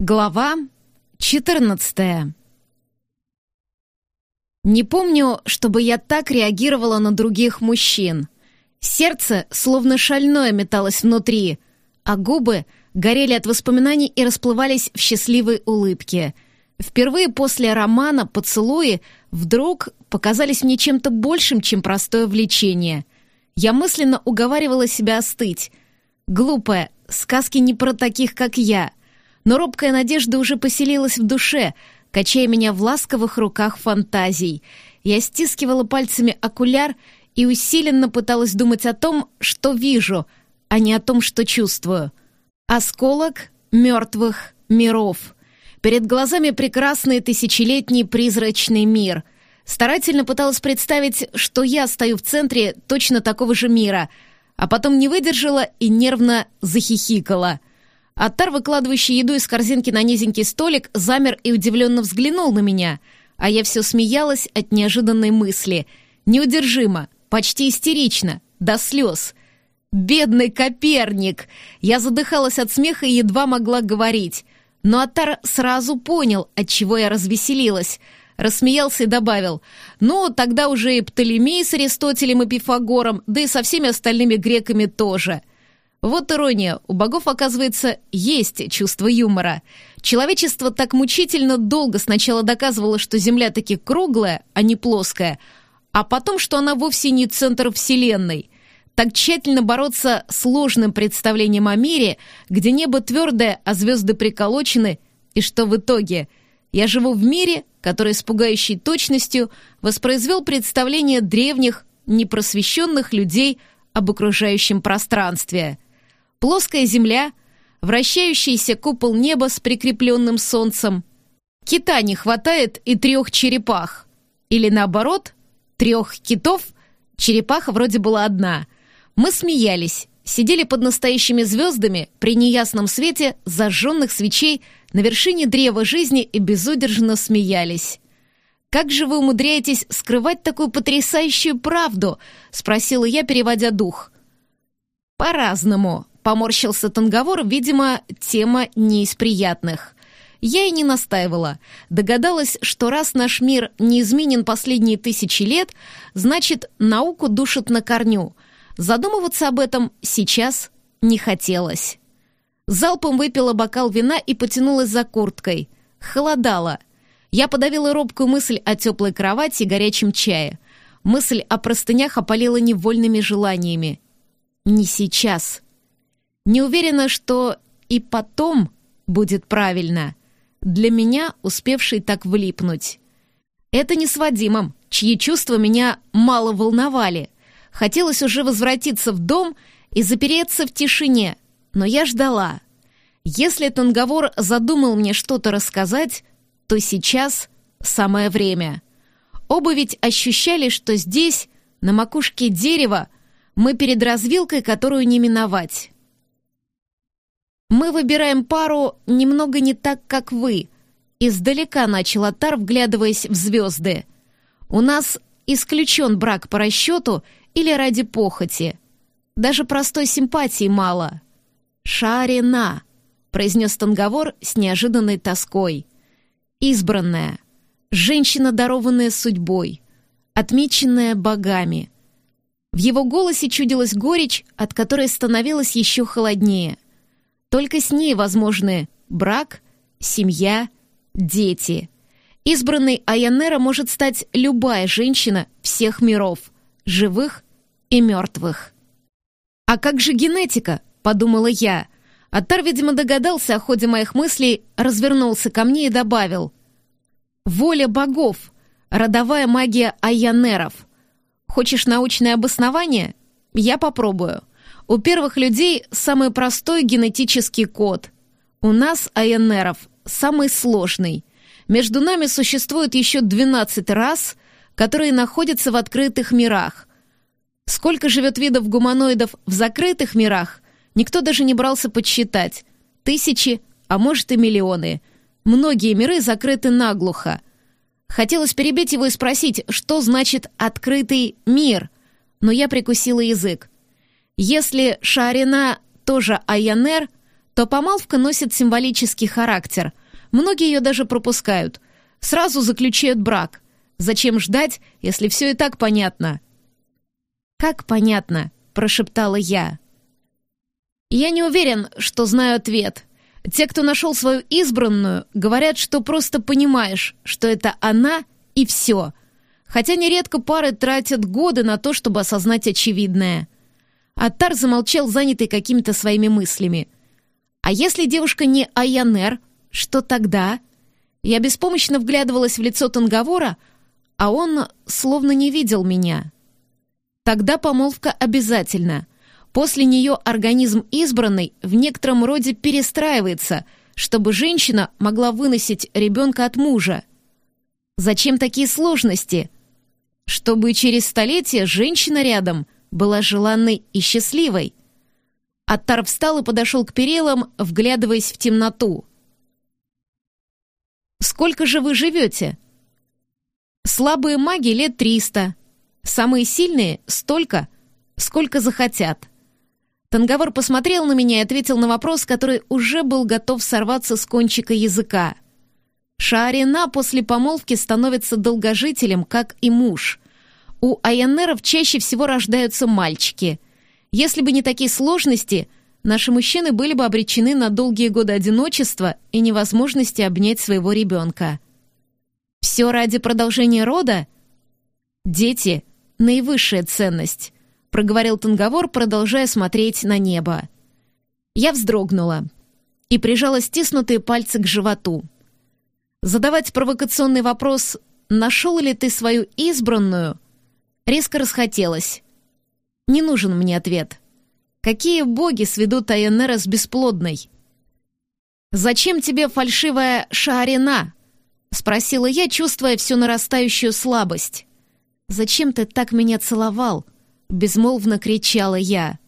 Глава 14 Не помню, чтобы я так реагировала на других мужчин. Сердце словно шальное металось внутри, а губы горели от воспоминаний и расплывались в счастливой улыбке. Впервые после романа поцелуи вдруг показались мне чем-то большим, чем простое влечение. Я мысленно уговаривала себя остыть. Глупая, сказки не про таких, как я — но робкая надежда уже поселилась в душе, качая меня в ласковых руках фантазий. Я стискивала пальцами окуляр и усиленно пыталась думать о том, что вижу, а не о том, что чувствую. Осколок мертвых миров. Перед глазами прекрасный тысячелетний призрачный мир. Старательно пыталась представить, что я стою в центре точно такого же мира, а потом не выдержала и нервно захихикала — Аттар, выкладывающий еду из корзинки на низенький столик, замер и удивленно взглянул на меня, а я все смеялась от неожиданной мысли. Неудержимо, почти истерично, до слез. «Бедный Коперник!» Я задыхалась от смеха и едва могла говорить. Но Аттар сразу понял, от чего я развеселилась. Рассмеялся и добавил, «Ну, тогда уже и Птолемей с Аристотелем и Пифагором, да и со всеми остальными греками тоже». Вот ирония, у богов, оказывается, есть чувство юмора. Человечество так мучительно долго сначала доказывало, что Земля таки круглая, а не плоская, а потом, что она вовсе не центр Вселенной. Так тщательно бороться с сложным представлением о мире, где небо твердое, а звезды приколочены, и что в итоге? Я живу в мире, который с пугающей точностью воспроизвел представление древних, непросвещенных людей об окружающем пространстве – плоская земля, вращающийся купол неба с прикрепленным солнцем. Кита не хватает и трех черепах. Или наоборот, трех китов, черепаха вроде была одна. Мы смеялись, сидели под настоящими звездами при неясном свете зажженных свечей на вершине древа жизни и безудержно смеялись. «Как же вы умудряетесь скрывать такую потрясающую правду?» — спросила я, переводя дух. «По-разному», Поморщился Танговор, видимо, тема не из приятных. Я и не настаивала. Догадалась, что раз наш мир не изменен последние тысячи лет, значит, науку душат на корню. Задумываться об этом сейчас не хотелось. Залпом выпила бокал вина и потянулась за курткой. Холодало. Я подавила робкую мысль о теплой кровати и горячем чае. Мысль о простынях опалила невольными желаниями. Не сейчас. Не уверена, что и потом будет правильно. Для меня, успевший так влипнуть. Это не с Вадимом, чьи чувства меня мало волновали. Хотелось уже возвратиться в дом и запереться в тишине, но я ждала. Если Танговор задумал мне что-то рассказать, то сейчас самое время. Оба ведь ощущали, что здесь, на макушке дерева, мы перед развилкой, которую не миновать. «Мы выбираем пару немного не так, как вы», — издалека начал Атар, вглядываясь в звезды. «У нас исключен брак по расчету или ради похоти. Даже простой симпатии мало». «Шарина», — произнес Танговор с неожиданной тоской. «Избранная, женщина, дарованная судьбой, отмеченная богами». В его голосе чудилась горечь, от которой становилось еще холоднее — только с ней возможны брак, семья, дети. Избранной Аянера может стать любая женщина всех миров, живых и мертвых. «А как же генетика?» — подумала я. Атар, видимо, догадался о ходе моих мыслей, развернулся ко мне и добавил. «Воля богов, родовая магия Аянеров. Хочешь научное обоснование? Я попробую. У первых людей самый простой генетический код. У нас, АНРов, самый сложный. Между нами существует еще 12 рас, которые находятся в открытых мирах. Сколько живет видов гуманоидов в закрытых мирах, никто даже не брался подсчитать. Тысячи, а может и миллионы. Многие миры закрыты наглухо. Хотелось перебить его и спросить, что значит «открытый мир», но я прикусила язык. Если Шарина тоже Айянер, то помолвка носит символический характер. Многие ее даже пропускают. Сразу заключают брак. Зачем ждать, если все и так понятно? «Как понятно?» — прошептала я. «Я не уверен, что знаю ответ. Те, кто нашел свою избранную, говорят, что просто понимаешь, что это она и все. Хотя нередко пары тратят годы на то, чтобы осознать очевидное. Аттар замолчал, занятый какими-то своими мыслями. А если девушка не Айянер, что тогда? Я беспомощно вглядывалась в лицо Танговора, а он словно не видел меня. Тогда помолвка обязательно. После нее организм избранной в некотором роде перестраивается, чтобы женщина могла выносить ребенка от мужа. Зачем такие сложности? Чтобы через столетия женщина рядом была желанной и счастливой. Аттар встал и подошел к перилам, вглядываясь в темноту. «Сколько же вы живете?» «Слабые маги лет триста. Самые сильные — столько, сколько захотят». Танговор посмотрел на меня и ответил на вопрос, который уже был готов сорваться с кончика языка. Шаарина после помолвки становится долгожителем, как и муж. У айонеров чаще всего рождаются мальчики. Если бы не такие сложности, наши мужчины были бы обречены на долгие годы одиночества и невозможности обнять своего ребенка. Все ради продолжения рода? Дети — наивысшая ценность, проговорил Танговор, продолжая смотреть на небо. Я вздрогнула и прижала стиснутые пальцы к животу. Задавать провокационный вопрос «Нашел ли ты свою избранную?» Резко расхотелось. Не нужен мне ответ. Какие боги сведут Айонера с бесплодной? «Зачем тебе фальшивая шаарина?» — спросила я, чувствуя всю нарастающую слабость. «Зачем ты так меня целовал?» — безмолвно кричала я.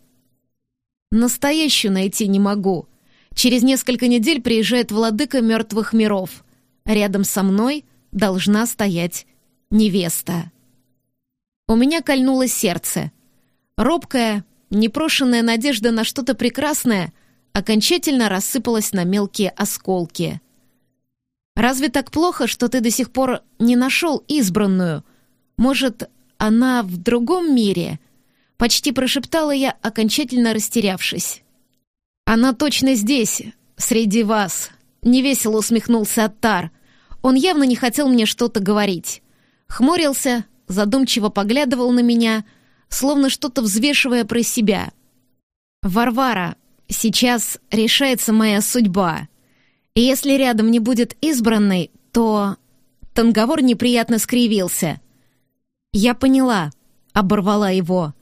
«Настоящую найти не могу. Через несколько недель приезжает владыка мертвых миров. Рядом со мной должна стоять невеста». У меня кольнуло сердце. Робкая, непрошенная надежда на что-то прекрасное окончательно рассыпалась на мелкие осколки. «Разве так плохо, что ты до сих пор не нашел избранную? Может, она в другом мире?» Почти прошептала я, окончательно растерявшись. «Она точно здесь, среди вас», — невесело усмехнулся Аттар. Он явно не хотел мне что-то говорить. Хмурился, задумчиво поглядывал на меня, словно что-то взвешивая про себя. «Варвара, сейчас решается моя судьба. И если рядом не будет избранной, то...» Танговор неприятно скривился. «Я поняла», — оборвала его.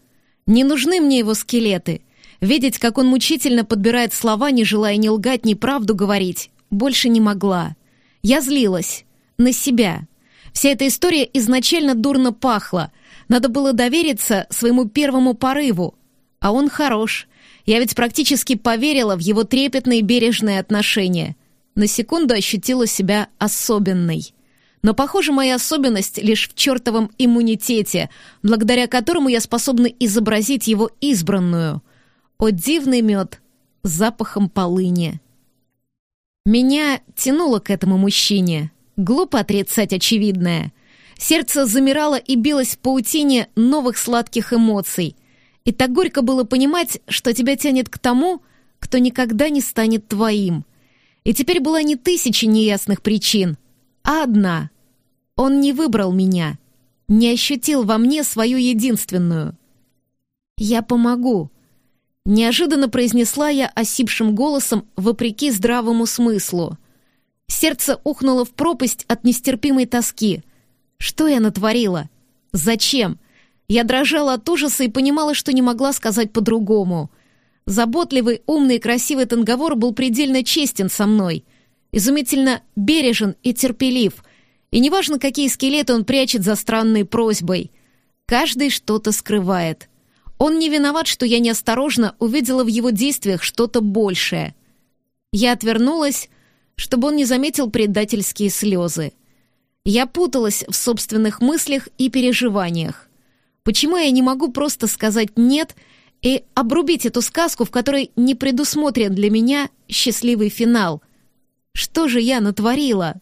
«Не нужны мне его скелеты. Видеть, как он мучительно подбирает слова, не желая ни лгать, ни правду говорить, больше не могла. Я злилась. На себя. Вся эта история изначально дурно пахла. Надо было довериться своему первому порыву. А он хорош. Я ведь практически поверила в его трепетные бережные отношения. На секунду ощутила себя особенной. Но, похоже, моя особенность лишь в чертовом иммунитете, благодаря которому я способна изобразить его избранную. О, дивный мед с запахом полыни. Меня тянуло к этому мужчине. Глупо отрицать очевидное. Сердце замирало и билось в паутине новых сладких эмоций. И так горько было понимать, что тебя тянет к тому, кто никогда не станет твоим. И теперь была не тысяча неясных причин, а одна. Он не выбрал меня, не ощутил во мне свою единственную. «Я помогу», — неожиданно произнесла я осипшим голосом вопреки здравому смыслу — Сердце ухнуло в пропасть от нестерпимой тоски. Что я натворила? Зачем? Я дрожала от ужаса и понимала, что не могла сказать по-другому. Заботливый, умный и красивый танговор был предельно честен со мной. Изумительно бережен и терпелив. И неважно, какие скелеты он прячет за странной просьбой. Каждый что-то скрывает. Он не виноват, что я неосторожно увидела в его действиях что-то большее. Я отвернулась, чтобы он не заметил предательские слезы. Я путалась в собственных мыслях и переживаниях. Почему я не могу просто сказать «нет» и обрубить эту сказку, в которой не предусмотрен для меня счастливый финал. Что же я натворила?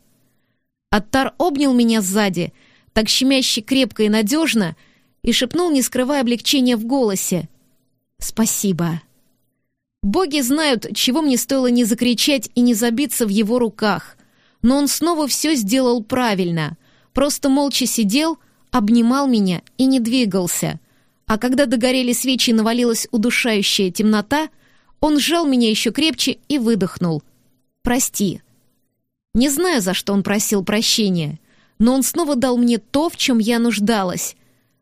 Аттар обнял меня сзади, так щемяще крепко и надежно, и шепнул, не скрывая облегчения в голосе. «Спасибо». Боги знают, чего мне стоило не закричать и не забиться в его руках. Но он снова все сделал правильно. Просто молча сидел, обнимал меня и не двигался. А когда догорели свечи и навалилась удушающая темнота, он сжал меня еще крепче и выдохнул. «Прости». Не знаю, за что он просил прощения, но он снова дал мне то, в чем я нуждалась.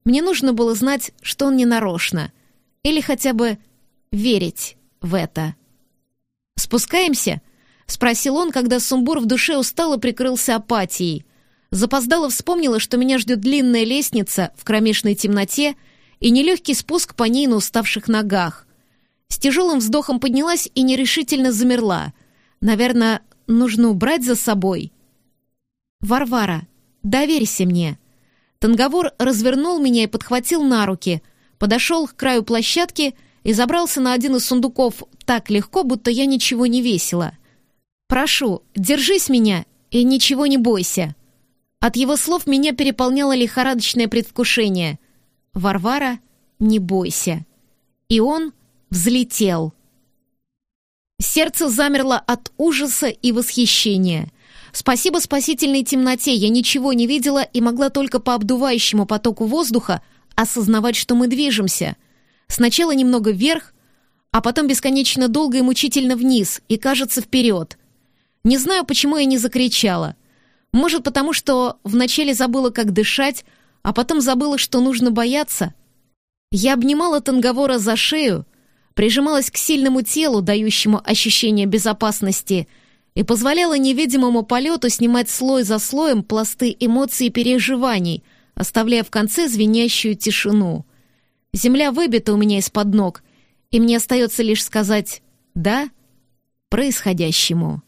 Мне нужно было знать, что он не нарочно. Или хотя бы верить в это. «Спускаемся?» — спросил он, когда сумбур в душе устало прикрылся апатией. Запоздало вспомнила, что меня ждет длинная лестница в кромешной темноте и нелегкий спуск по ней на уставших ногах. С тяжелым вздохом поднялась и нерешительно замерла. Наверное, нужно убрать за собой. «Варвара, доверься мне». Танговор развернул меня и подхватил на руки, подошел к краю площадки и забрался на один из сундуков так легко, будто я ничего не весила. «Прошу, держись меня и ничего не бойся». От его слов меня переполняло лихорадочное предвкушение. «Варвара, не бойся». И он взлетел. Сердце замерло от ужаса и восхищения. Спасибо спасительной темноте, я ничего не видела и могла только по обдувающему потоку воздуха осознавать, что мы движемся. Сначала немного вверх, а потом бесконечно долго и мучительно вниз, и, кажется, вперед. Не знаю, почему я не закричала. Может, потому что вначале забыла, как дышать, а потом забыла, что нужно бояться. Я обнимала Танговора за шею, прижималась к сильному телу, дающему ощущение безопасности, и позволяла невидимому полету снимать слой за слоем пласты эмоций и переживаний, оставляя в конце звенящую тишину. Земля выбита у меня из-под ног, и мне остается лишь сказать «да» происходящему.